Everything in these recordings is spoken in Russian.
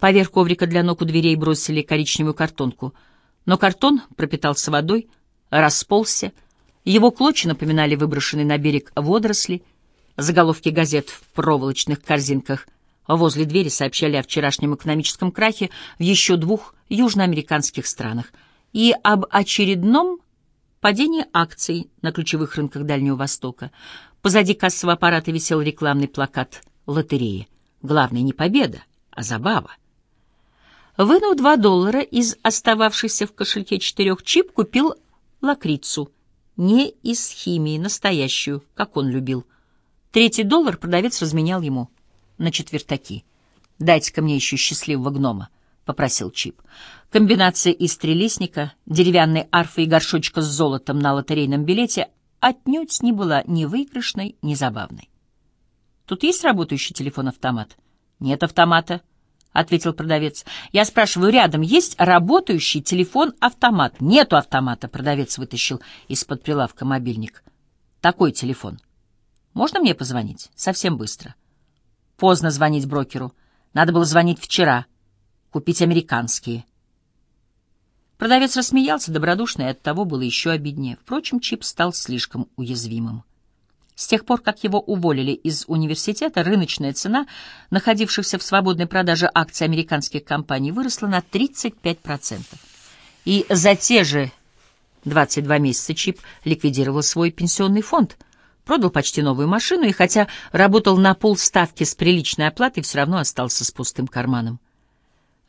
Поверх коврика для ног у дверей бросили коричневую картонку. Но картон пропитался водой, расползся. Его клочья напоминали выброшенные на берег водоросли. Заголовки газет в проволочных корзинках возле двери сообщали о вчерашнем экономическом крахе в еще двух южноамериканских странах и об очередном падении акций на ключевых рынках Дальнего Востока. Позади кассового аппарата висел рекламный плакат лотереи. Главное не победа, а забава. Вынув два доллара из остававшихся в кошельке четырех чип, купил лакрицу. Не из химии, настоящую, как он любил. Третий доллар продавец разменял ему на четвертаки. «Дайте-ка мне еще счастливого гнома», — попросил Чип. Комбинация из трелесника, деревянной арфы и горшочка с золотом на лотерейном билете отнюдь не была ни выигрышной, ни забавной. «Тут есть работающий телефон-автомат?» «Нет автомата», — ответил продавец. «Я спрашиваю, рядом есть работающий телефон-автомат?» «Нету автомата», — продавец вытащил из-под прилавка мобильник. «Такой телефон. Можно мне позвонить? Совсем быстро». «Поздно звонить брокеру. Надо было звонить вчера. Купить американские». Продавец рассмеялся добродушно, и оттого было еще обиднее. Впрочем, Чип стал слишком уязвимым. С тех пор, как его уволили из университета, рыночная цена находившихся в свободной продаже акций американских компаний выросла на 35%. И за те же 22 месяца Чип ликвидировал свой пенсионный фонд, продал почти новую машину и, хотя работал на полставки с приличной оплатой, все равно остался с пустым карманом.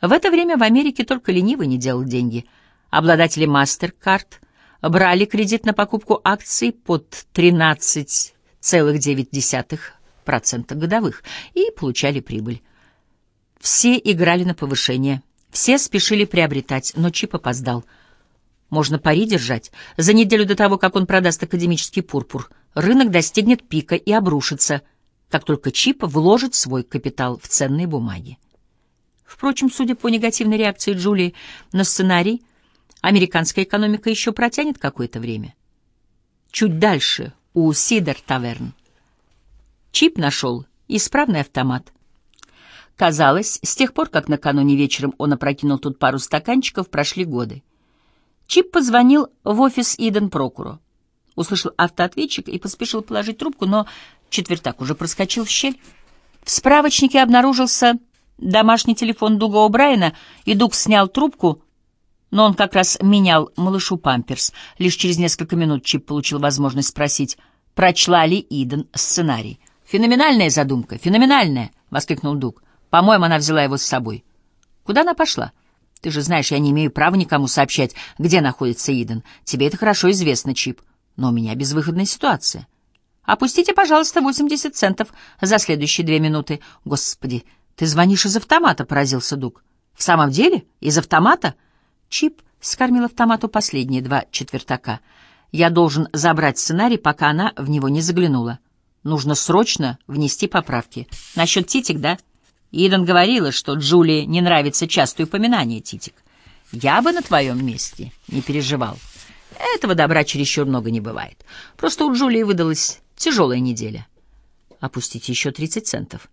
В это время в Америке только ленивый не делал деньги. Обладатели MasterCard брали кредит на покупку акций под 13 0,9% годовых и получали прибыль. Все играли на повышение, все спешили приобретать, но Чип опоздал. Можно пари держать. За неделю до того, как он продаст академический пурпур, рынок достигнет пика и обрушится, как только Чип вложит свой капитал в ценные бумаги. Впрочем, судя по негативной реакции Джулии на сценарий, американская экономика еще протянет какое-то время. Чуть дальше, у Сидер Таверн. Чип нашел исправный автомат. Казалось, с тех пор, как накануне вечером он опрокинул тут пару стаканчиков, прошли годы. Чип позвонил в офис Иден Прокуру. Услышал автоответчик и поспешил положить трубку, но четвертак уже проскочил в щель. В справочнике обнаружился домашний телефон Дуга О'Брайена, и Дуг снял трубку, но он как раз менял малышу памперс. Лишь через несколько минут Чип получил возможность спросить, прочла ли Иден сценарий. «Феноменальная задумка, феноменальная!» — воскликнул Дуг. «По-моему, она взяла его с собой». «Куда она пошла?» «Ты же знаешь, я не имею права никому сообщать, где находится Иден. Тебе это хорошо известно, Чип. Но у меня безвыходная ситуация». «Опустите, пожалуйста, 80 центов за следующие две минуты». «Господи, ты звонишь из автомата», — поразился Дуг. «В самом деле? Из автомата?» Чип скормил автомату последние два четвертака. Я должен забрать сценарий, пока она в него не заглянула. Нужно срочно внести поправки. Насчет Титик, да? Идан говорила, что Джулии не нравится частое упоминание Титик. Я бы на твоем месте не переживал. Этого добра чересчур много не бывает. Просто у Джулии выдалась тяжелая неделя. Опустите еще 30 центов.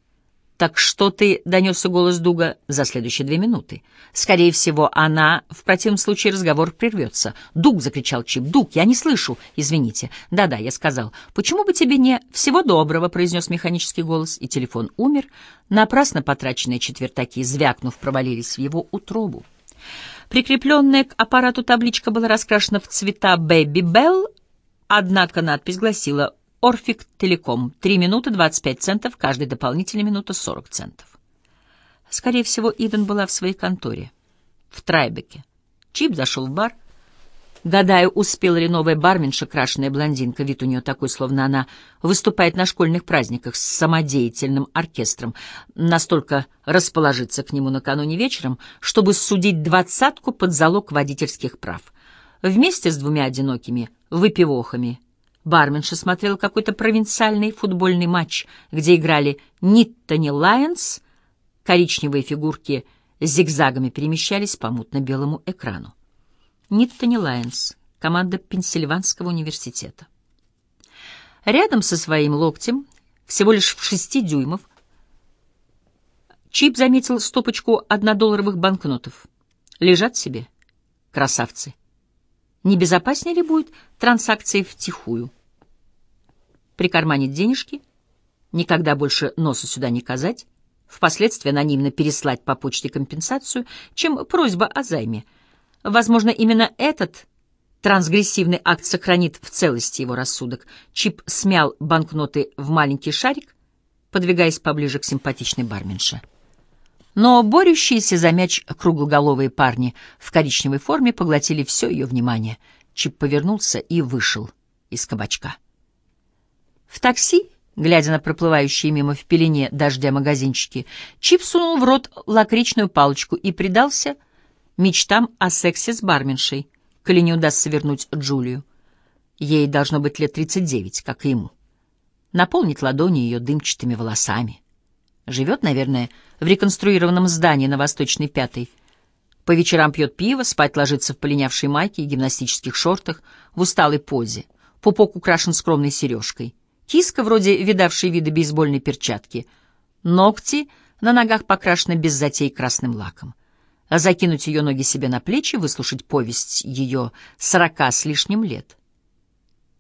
«Так что ты?» — донесся голос Дуга за следующие две минуты. «Скорее всего, она... В противном случае разговор прервется». «Дуг!» — закричал Чип. «Дуг, я не слышу!» «Извините». «Да-да, я сказал». «Почему бы тебе не...» «Всего доброго!» — произнес механический голос, и телефон умер. Напрасно потраченные четвертаки, звякнув, провалились в его утробу. Прикрепленная к аппарату табличка была раскрашена в цвета «Бэби Белл», однако надпись гласила Орфик Телеком. Три минуты двадцать пять центов, каждая дополнительная минута сорок центов. Скорее всего, Иден была в своей конторе, в Трайбеке. Чип зашел в бар. Гадаю, успела ли новая барменша, крашеная блондинка, вид у нее такой, словно она выступает на школьных праздниках с самодеятельным оркестром, настолько расположиться к нему накануне вечером, чтобы судить двадцатку под залог водительских прав. Вместе с двумя одинокими выпивохами — Барменша смотрела какой-то провинциальный футбольный матч, где играли Ниттани Лайонс, коричневые фигурки зигзагами перемещались по мутно-белому экрану. Ниттани Лайонс, команда Пенсильванского университета. Рядом со своим локтем, всего лишь в шести дюймах, Чип заметил стопочку однодолларовых банкнотов. Лежат себе, красавцы. Не безопаснее ли будет транзакции втихую? Прикарманить денежки, никогда больше носа сюда не казать, впоследствии анонимно переслать по почте компенсацию, чем просьба о займе. Возможно, именно этот трансгрессивный акт сохранит в целости его рассудок. Чип смял банкноты в маленький шарик, подвигаясь поближе к симпатичной барменше. Но борющиеся за мяч круглоголовые парни в коричневой форме поглотили все ее внимание. Чип повернулся и вышел из кабачка. В такси, глядя на проплывающие мимо в пелене дождя магазинчики, Чип сунул в рот лакричную палочку и предался мечтам о сексе с барменшей, коли не удастся вернуть Джулию. Ей должно быть лет тридцать девять, как и ему. Наполнить ладони ее дымчатыми волосами — Живет, наверное, в реконструированном здании на Восточной Пятой. По вечерам пьет пиво, спать ложится в полинявшей майке и гимнастических шортах, в усталой позе. Пупок украшен скромной сережкой. Киска вроде видавшей виды бейсбольной перчатки. Ногти на ногах покрашены без затей красным лаком. А закинуть ее ноги себе на плечи, выслушать повесть ее сорока с лишним лет.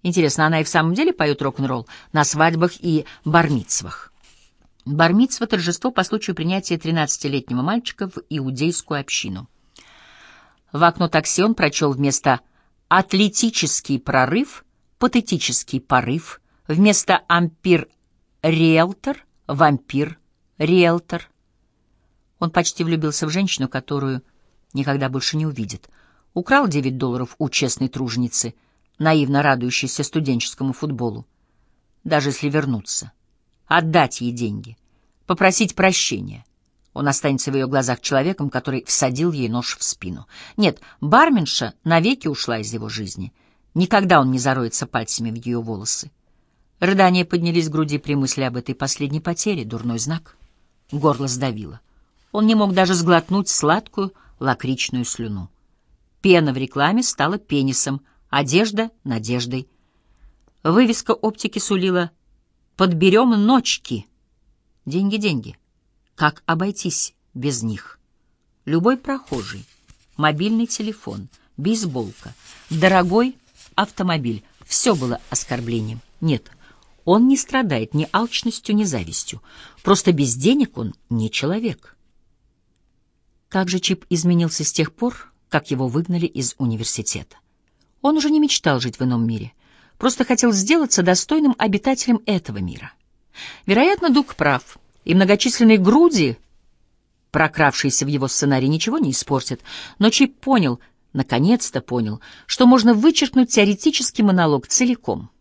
Интересно, она и в самом деле поет рок-н-ролл на свадьбах и бармитсвах? Бармитсва — торжество по случаю принятия 13-летнего мальчика в иудейскую общину. В окно такси он прочел вместо «атлетический прорыв» «патетический порыв», вместо «ампир-риэлтор» «вампир-риэлтор». Он почти влюбился в женщину, которую никогда больше не увидит. Украл 9 долларов у честной труженицы, наивно радующейся студенческому футболу. Даже если вернуться отдать ей деньги, попросить прощения. Он останется в ее глазах человеком, который всадил ей нож в спину. Нет, барменша навеки ушла из его жизни. Никогда он не зароется пальцами в ее волосы. Рыдания поднялись в груди при мысли об этой последней потере, дурной знак. Горло сдавило. Он не мог даже сглотнуть сладкую лакричную слюну. Пена в рекламе стала пенисом, одежда — надеждой. Вывеска оптики сулила Подберем ночки. Деньги, деньги. Как обойтись без них? Любой прохожий, мобильный телефон, бейсболка, дорогой автомобиль — все было оскорблением. Нет, он не страдает ни алчностью, ни завистью. Просто без денег он не человек. Как же Чип изменился с тех пор, как его выгнали из университета? Он уже не мечтал жить в ином мире просто хотел сделаться достойным обитателем этого мира. Вероятно, Дуг прав, и многочисленные груди, прокравшиеся в его сценарий, ничего не испортят, но Чип понял, наконец-то понял, что можно вычеркнуть теоретический монолог целиком —